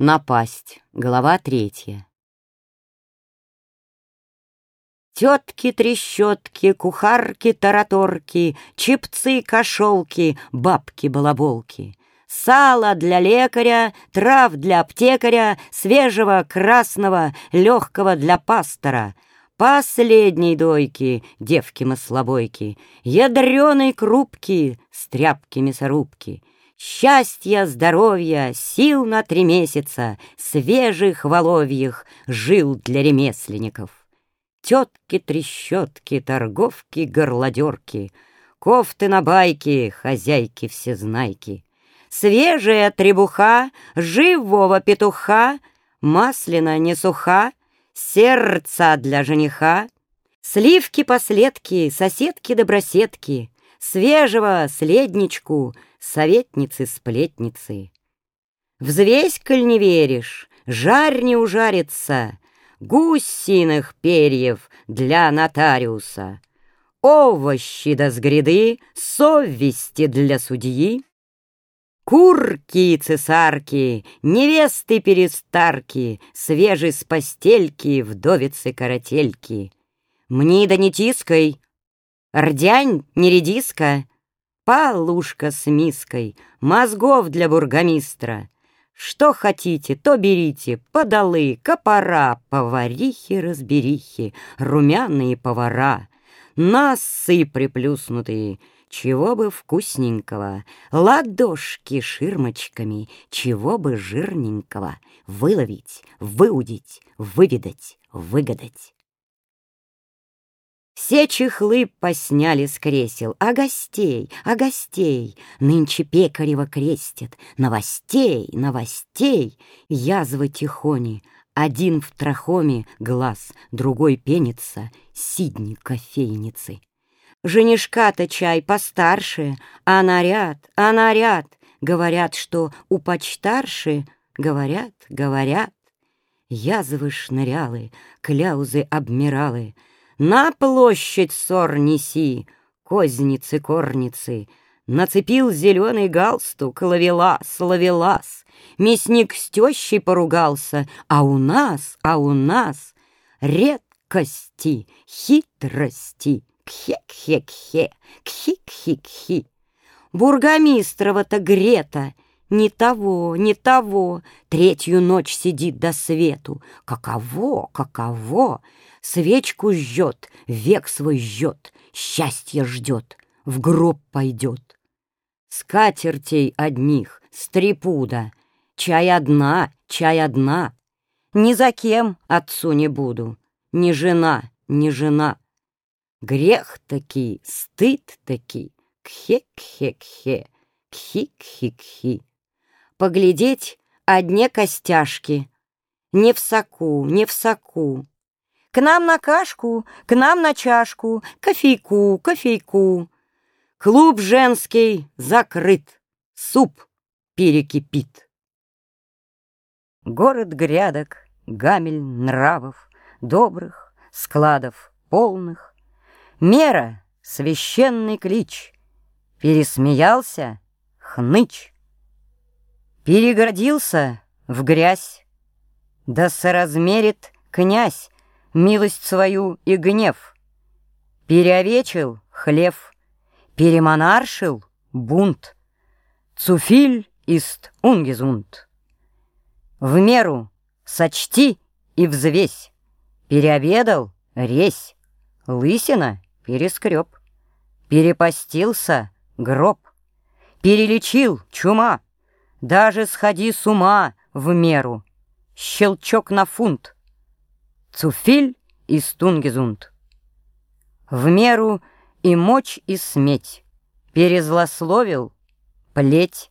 Напасть. Глава третья. Тетки-трещотки, кухарки-тараторки, Чипцы-кошелки, бабки-балаболки. Сало для лекаря, трав для аптекаря, Свежего, красного, легкого для пастора. Последней дойки, девки-маслобойки, Ядреной крупки, стряпки-мясорубки — Счастья, здоровья, сил на три месяца, Свежих воловьих жил для ремесленников. Тетки-трещотки, торговки, горлодерки, Кофты на байки, хозяйки всезнайки. Свежая требуха, живого петуха, Маслина не суха, сердца для жениха, Сливки-последки, соседки-доброседки, Свежего следничку — советницы-сплетницы. Взвесь, коль не веришь, жарь не ужарится, Гусиных перьев для нотариуса, Овощи до сгряды, совести для судьи, Курки и цесарки, невесты-перестарки, Свежий с постельки, вдовицы-карательки. Мне да не тискай, рдянь не редиска, Полушка с миской, мозгов для бургомистра. Что хотите, то берите, подолы, копора, поварихи-разберихи, румяные повара, носы приплюснутые, чего бы вкусненького, ладошки ширмочками, чего бы жирненького, выловить, выудить, выведать, выгадать. Все чехлы посняли с кресел, а гостей, а гостей. Нынче пекарева крестит, новостей, новостей, Язвы тихони, один в трахоме глаз, Другой пенится, сидни кофейницы. Женишка-то чай постарше, а наряд, а наряд, Говорят, что у почтарши, говорят, говорят. Язвы шнырялы, кляузы обмиралы — на площадь ссор неси, козницы-корницы, Нацепил зеленый галстук, ловелас, ловелас. Мясник с тещей поругался, а у нас, а у нас Редкости, хитрости, кхе-кхе-кхе, кхи-кхи-кхи. Бургомистрова-то Грета не того, не того, Третью ночь сидит до свету. Каково, каково! Свечку жжет, век свой жжет, Счастье ждет, в гроб пойдет. Скатертей одних, стрепуда, Чай одна, чай одна. Ни за кем отцу не буду, Ни жена, ни жена. Грех таки, стыд таки, Кхе-кхе-кхе, кхи-кхи-кхи. Поглядеть одни костяшки, Не в соку, не в соку, к нам на кашку, к нам на чашку, кофейку, кофейку. Клуб женский закрыт, суп перекипит. Город грядок, гамель нравов, Добрых, складов полных. Мера — священный клич. Пересмеялся — хныч. Перегородился в грязь, Да соразмерит князь милость свою и гнев. Переовечил хлев, перемонаршил бунт. Цуфиль ист унгезунт. В меру сочти и взвесь, Переобедал — резь, Лысина — перескреб, Перепостился — гроб, Перелечил — чума, Даже сходи с ума в меру, Щелчок на фунт, Цуфиль и Стунгезунд. В меру и мочь, и сметь, Перезлословил — плеть,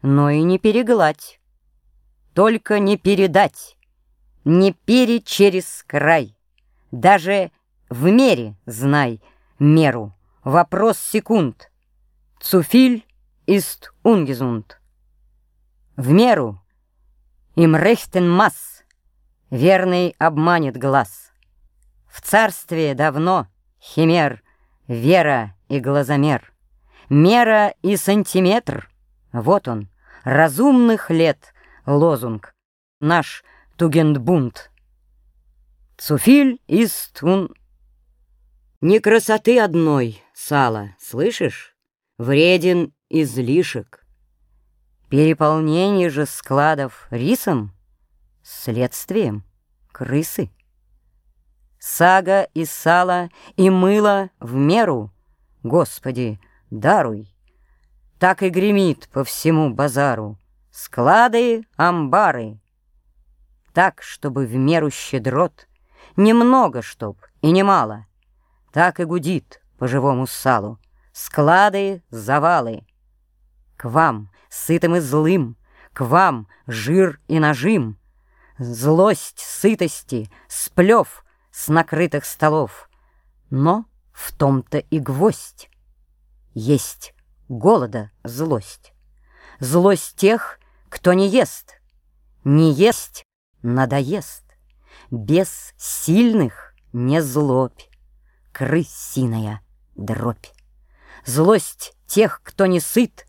но и не перегладь. Только не передать, не пере через край. Даже в мере знай меру, вопрос секунд. Цуфиль ист унгезунд. В меру им рехтен масс, Верный обманет глаз. В царстве давно химер, Вера и глазомер, Мера и сантиметр. Вот он, разумных лет, лозунг, наш Тугендбунд. Цуфиль ist un... Не красоты одной, сало, слышишь? Вреден излишек. Переполнение же складов рисом Следствием крысы. Сага и сало, и мыло в меру, Господи, даруй. Так и гремит по всему базару Склады, амбары. Так, чтобы в меру щедрот, Немного чтоб и немало, Так и гудит по живому салу Склады, завалы. К вам, сытым и злым, К вам, жир и нажим, Злость сытости, сплев с накрытых столов. Но в том-то и гвоздь. Есть голода злость. Злость тех, кто не ест. Не есть надоест. Без сильных не злобь, крысиная дробь. Злость тех, кто не сыт,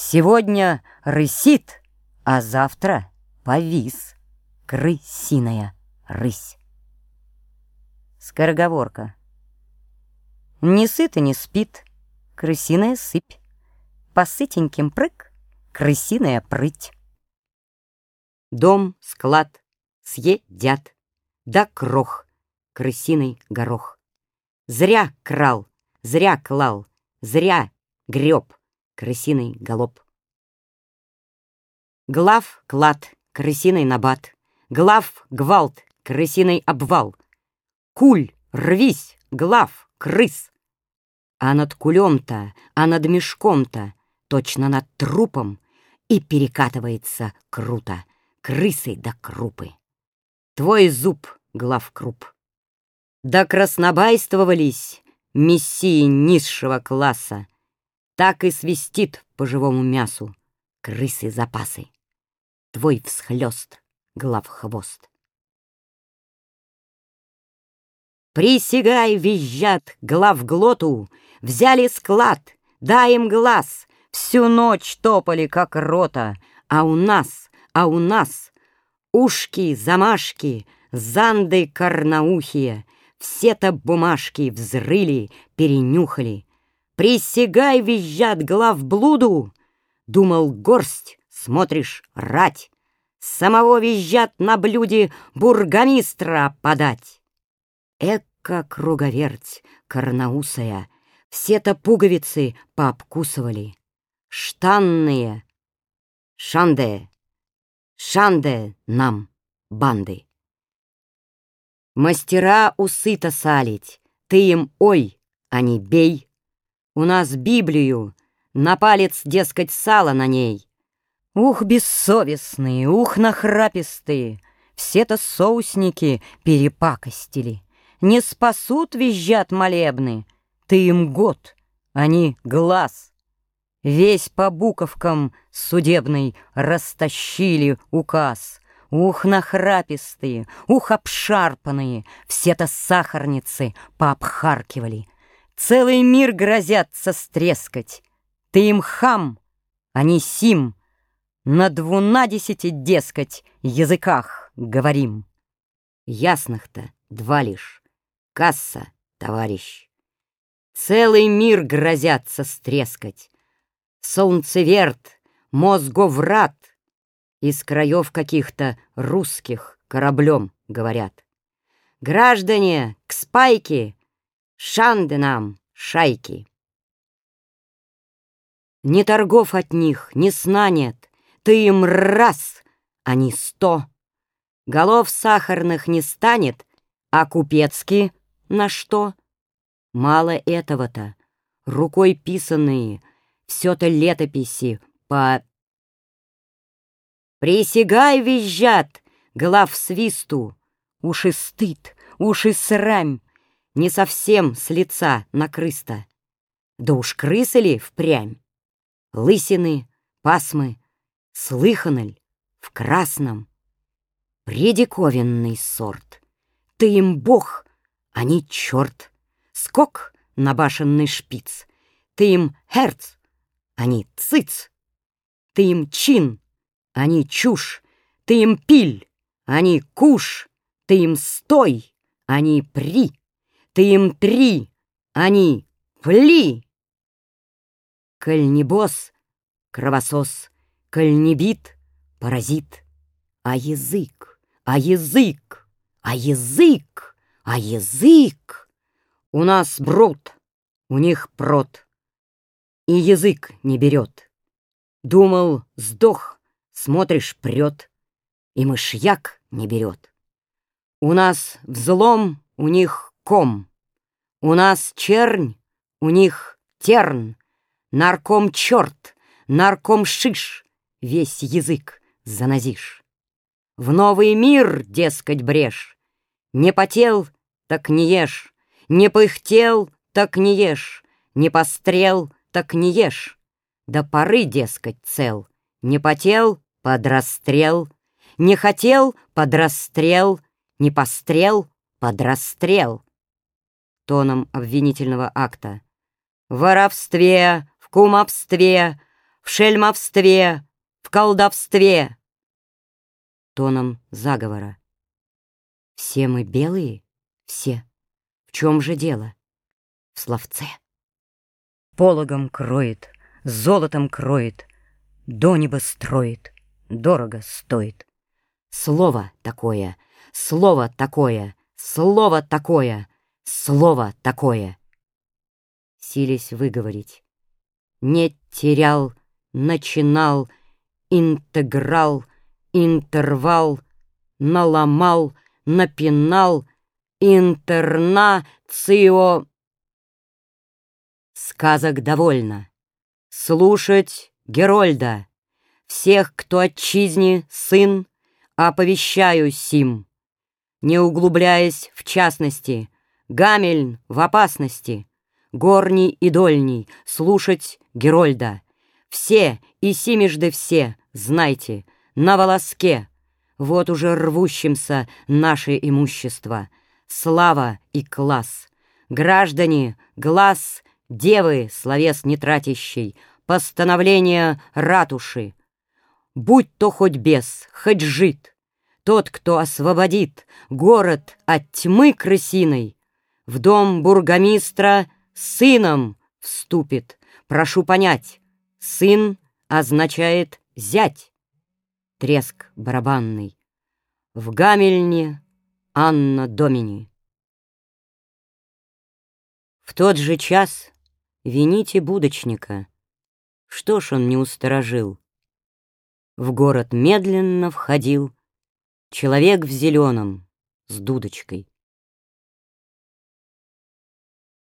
Сегодня рысит, а завтра повис крысиная рысь. Скороговорка. Не сыт и не спит, крысиная сыпь. По сытеньким прыг, крысиная прыть. Дом, склад, съедят, да крох, крысиный горох. Зря крал, зря клал, зря греб, крысиный голоб. Глав, клад, крысиный набат. Глав, гвалт, крысиный обвал. Куль, рвись, глав, крыс. А над кулем-то, а над мешком-то, точно над трупом, и перекатывается круто, крысой до крупы. Твой зуб, глав круп. Да краснобайствовались мессии низшего класса, так и свистит по живому мясу крысы запасы. Твой всхлёст, глав хвост. Присягай, визжат, глав глоту, взяли склад, дай им глаз, всю ночь топали, как рота, а у нас, а у нас ушки, замашки, занды корнаухие, все-то бумажки взрыли, перенюхали, Присягай, визжат глав блуду! Думал, горсть, смотришь, рать. Самого визжат на блюде бургомистра подать. Эка круговерть, корнаусая, Все-то пуговицы пообкусывали. Штанные, шанде, шанде нам, банды. Мастера усыто салить, Ты им ой, а не бей. У нас Библию, на палец, дескать, сало на ней. Ух, бессовестные, ух, нахрапистые, Все-то соусники перепакостили. Не спасут, визжат молебны, Ты им год, они глаз. Весь по буковкам судебный растащили указ. Ух, нахрапистые, ух, обшарпанные, Все-то сахарницы пообхаркивали — Целый мир грозятся стрескать. Ты им хам, а не сим. На двунадесяти, дескать, языках говорим. Ясных-то два лишь. Касса, товарищ. Целый мир грозятся стрескать. Солнцеверт, мозговрат. Из краев каких-то русских кораблем, говорят. Граждане, к спайке! Шанды нам, шайки. Ни торгов от них, ни сна нет, Ты им раз, а не сто. Голов сахарных не станет, А купецкие на что? Мало этого-то, рукой писанные, Все-то летописи по... Присягай, визжат, глав свисту, Уши стыд, уши срам, не совсем с лица на крыста. Да уж крысы ли впрямь? Лысины, пасмы, слыханаль в красном. Предиковинный сорт. Ты им бог, а не черт. Скок на башенный шпиц. Ты им херц, а не цыц. Ты им чин, они чушь, ты им пиль, они куш, ты им стой, они при, ты им три, они пли. Коль не босс, кровосос, коль не бит, паразит, а язык, а язык, а язык, а язык. У нас брод, у них прот, и язык не берет. Думал, сдох, смотришь, прет, и мышьяк не берет. У нас взлом, у них ком, у нас чернь, у них терн, нарком черт, нарком шиш, весь язык занозишь. В новый мир, дескать, брешь, не потел, так не ешь, не пыхтел, так не ешь, не пострел, так не ешь. До поры, дескать, цел, не потел, подрастрел, не хотел, подрастрел, не пострел, подрастрел. Тоном обвинительного акта. В воровстве, в кумовстве, в шельмовстве, в колдовстве. Тоном заговора. Все мы белые? Все. В чем же дело? В словце. Пологом кроет, золотом кроет, До неба строит, дорого стоит. Слово такое, слово такое, слово такое, слово такое. Сились выговорить. Не терял, начинал, интеграл, интервал, наломал, напинал, интернацио. Сказок довольно. Слушать Герольда. Всех, кто отчизне сын, оповещаю сим. Не углубляясь в частности, Гамельн в опасности, Горний и дольний, слушать Герольда. Все и семежды все, знайте, на волоске, Вот уже рвущимся наше имущество, Слава и класс. Граждане, глаз, девы, словес не Постановление ратуши, Будь то хоть бес, хоть жид, Тот, кто освободит город от тьмы крысиной, В дом бургомистра сыном вступит. Прошу понять, сын означает зять. Треск барабанный. В гамельне Анна Домини. В тот же час вините будочника. Что ж он не усторожил? В город медленно входил Человек в зеленом с дудочкой.